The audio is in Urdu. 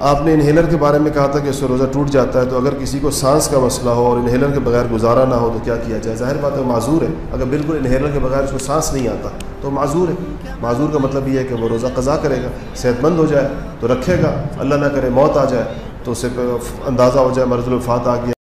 آپ نے انہیلر کے بارے میں کہا تھا کہ اس سے روزہ ٹوٹ جاتا ہے، تو اگر کسی کو سانس کا مسئلہ ہو اور انہیلر کے بغیر گزارا نہ ہو تو کیا کیا جائے؟ ظاہر بات ہے معذور ہے۔ اگر بالکل انہیلر کے بغیر اس کو سانس نہیں آتا تو معذور ہے۔ معذور کا مطلب یہ ہے کہ وہ روزہ قضا کرے گا، صحت مند ہو جائے تو رکھے گا، اللہ نہ کرے موت آ جائے تو اسے اندازہ ہو جائے مرض الفات آ گیا۔